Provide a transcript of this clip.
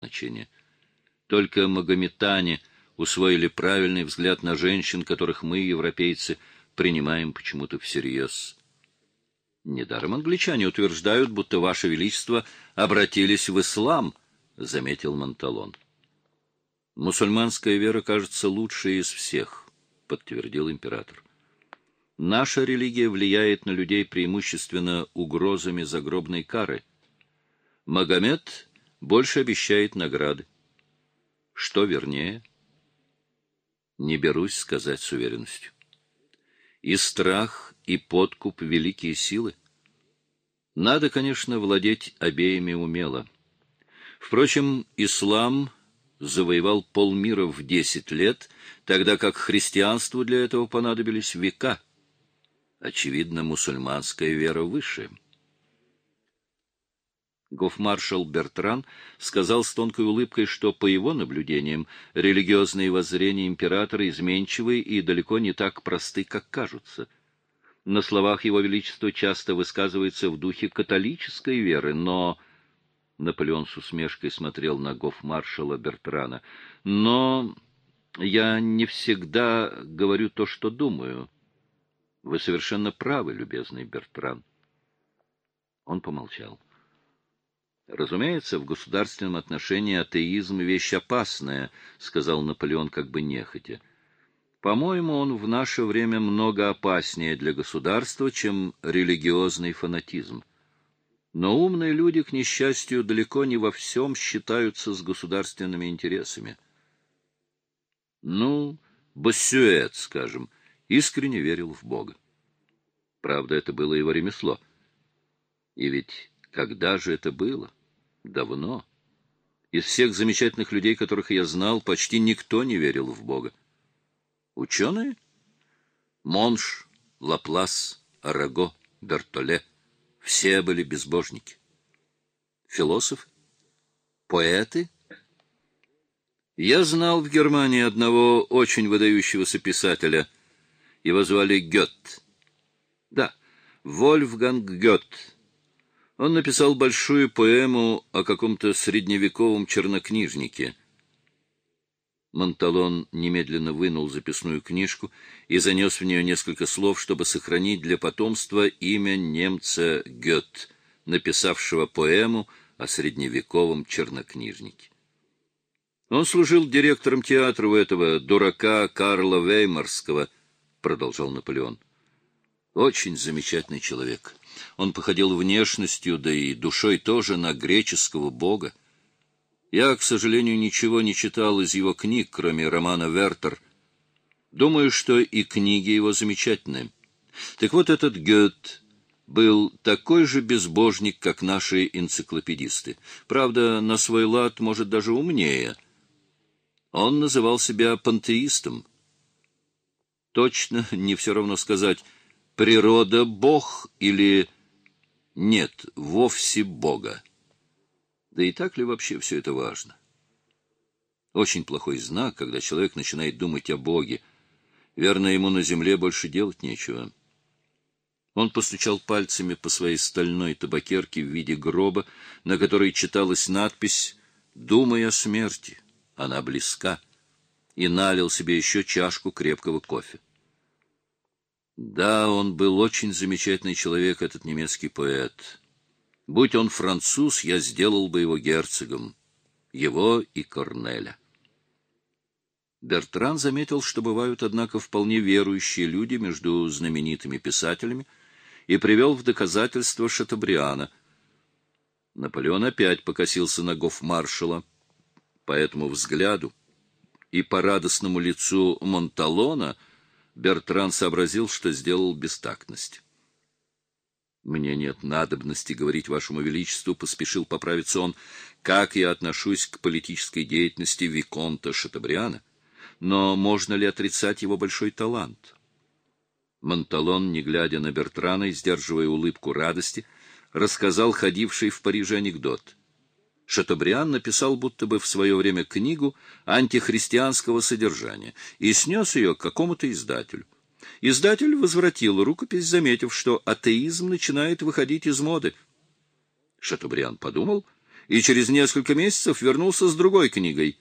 значения. Только магометане усвоили правильный взгляд на женщин, которых мы, европейцы, принимаем почему-то всерьез. Недаром англичане утверждают, будто Ваше Величество обратились в ислам, — заметил Монталон. Мусульманская вера, кажется, лучшая из всех, — подтвердил император. Наша религия влияет на людей преимущественно угрозами загробной кары. Магомед больше обещает награды. Что вернее? Не берусь сказать с уверенностью. И страх, и подкуп — великие силы. Надо, конечно, владеть обеими умело. Впрочем, ислам завоевал полмира в десять лет, тогда как христианству для этого понадобились века — Очевидно, мусульманская вера выше. Гофмаршал Бертран сказал с тонкой улыбкой, что, по его наблюдениям, религиозные воззрения императора изменчивы и далеко не так просты, как кажутся. На словах его величества часто высказывается в духе католической веры, но... Наполеон с усмешкой смотрел на гофмаршала Бертрана. «Но я не всегда говорю то, что думаю». Вы совершенно правы, любезный Бертран. Он помолчал. Разумеется, в государственном отношении атеизм — вещь опасная, — сказал Наполеон как бы нехотя. По-моему, он в наше время много опаснее для государства, чем религиозный фанатизм. Но умные люди, к несчастью, далеко не во всем считаются с государственными интересами. Ну, Боссюэт, скажем, — искренне верил в Бога. Правда, это было его ремесло. И ведь когда же это было? Давно. Из всех замечательных людей, которых я знал, почти никто не верил в Бога. Ученые? Монш, Лаплас, Араго, Бертоле — все были безбожники. Философы? Поэты? Я знал в Германии одного очень выдающегося писателя — его звали Гёт. Да, Вольфганг Гёт. Он написал большую поэму о каком-то средневековом чернокнижнике. Монталон немедленно вынул записную книжку и занес в нее несколько слов, чтобы сохранить для потомства имя немца Гёт, написавшего поэму о средневековом чернокнижнике. Он служил директором театра у этого дурака Карла Веймарского —— продолжал Наполеон. Очень замечательный человек. Он походил внешностью, да и душой тоже, на греческого бога. Я, к сожалению, ничего не читал из его книг, кроме романа «Вертер». Думаю, что и книги его замечательные. Так вот, этот Гёд был такой же безбожник, как наши энциклопедисты. Правда, на свой лад, может, даже умнее. Он называл себя пантеистом — точно не все равно сказать «природа Бог» или «нет, вовсе Бога». Да и так ли вообще все это важно? Очень плохой знак, когда человек начинает думать о Боге. Верно, ему на земле больше делать нечего. Он постучал пальцами по своей стальной табакерке в виде гроба, на которой читалась надпись «Думай о смерти, она близка» и налил себе еще чашку крепкого кофе. Да, он был очень замечательный человек, этот немецкий поэт. Будь он француз, я сделал бы его герцогом. Его и Корнеля. Бертран заметил, что бывают, однако, вполне верующие люди между знаменитыми писателями, и привел в доказательство Шатабриана. Наполеон опять покосился на гофмаршала. По этому взгляду и по радостному лицу Монталона Бертран сообразил, что сделал бестактность. «Мне нет надобности говорить вашему величеству», — поспешил поправиться он, «как я отношусь к политической деятельности Виконта Шатабриана, но можно ли отрицать его большой талант?» Монталон, не глядя на Бертрана и сдерживая улыбку радости, рассказал ходивший в Париже анекдот — Шатобриан написал будто бы в свое время книгу антихристианского содержания и снес ее к какому-то издателю. Издатель возвратил рукопись, заметив, что атеизм начинает выходить из моды. Шатобриан подумал и через несколько месяцев вернулся с другой книгой